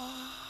Oh.